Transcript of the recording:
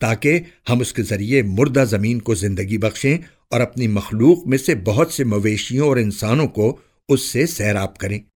تاکہ ہم اس کے ذریعے مردہ زمین کو زندگی بخشیں اور اپنی مخلوق میں سے بہت سے مویشیوں اور انسانوں کو اس سے سیراب کریں۔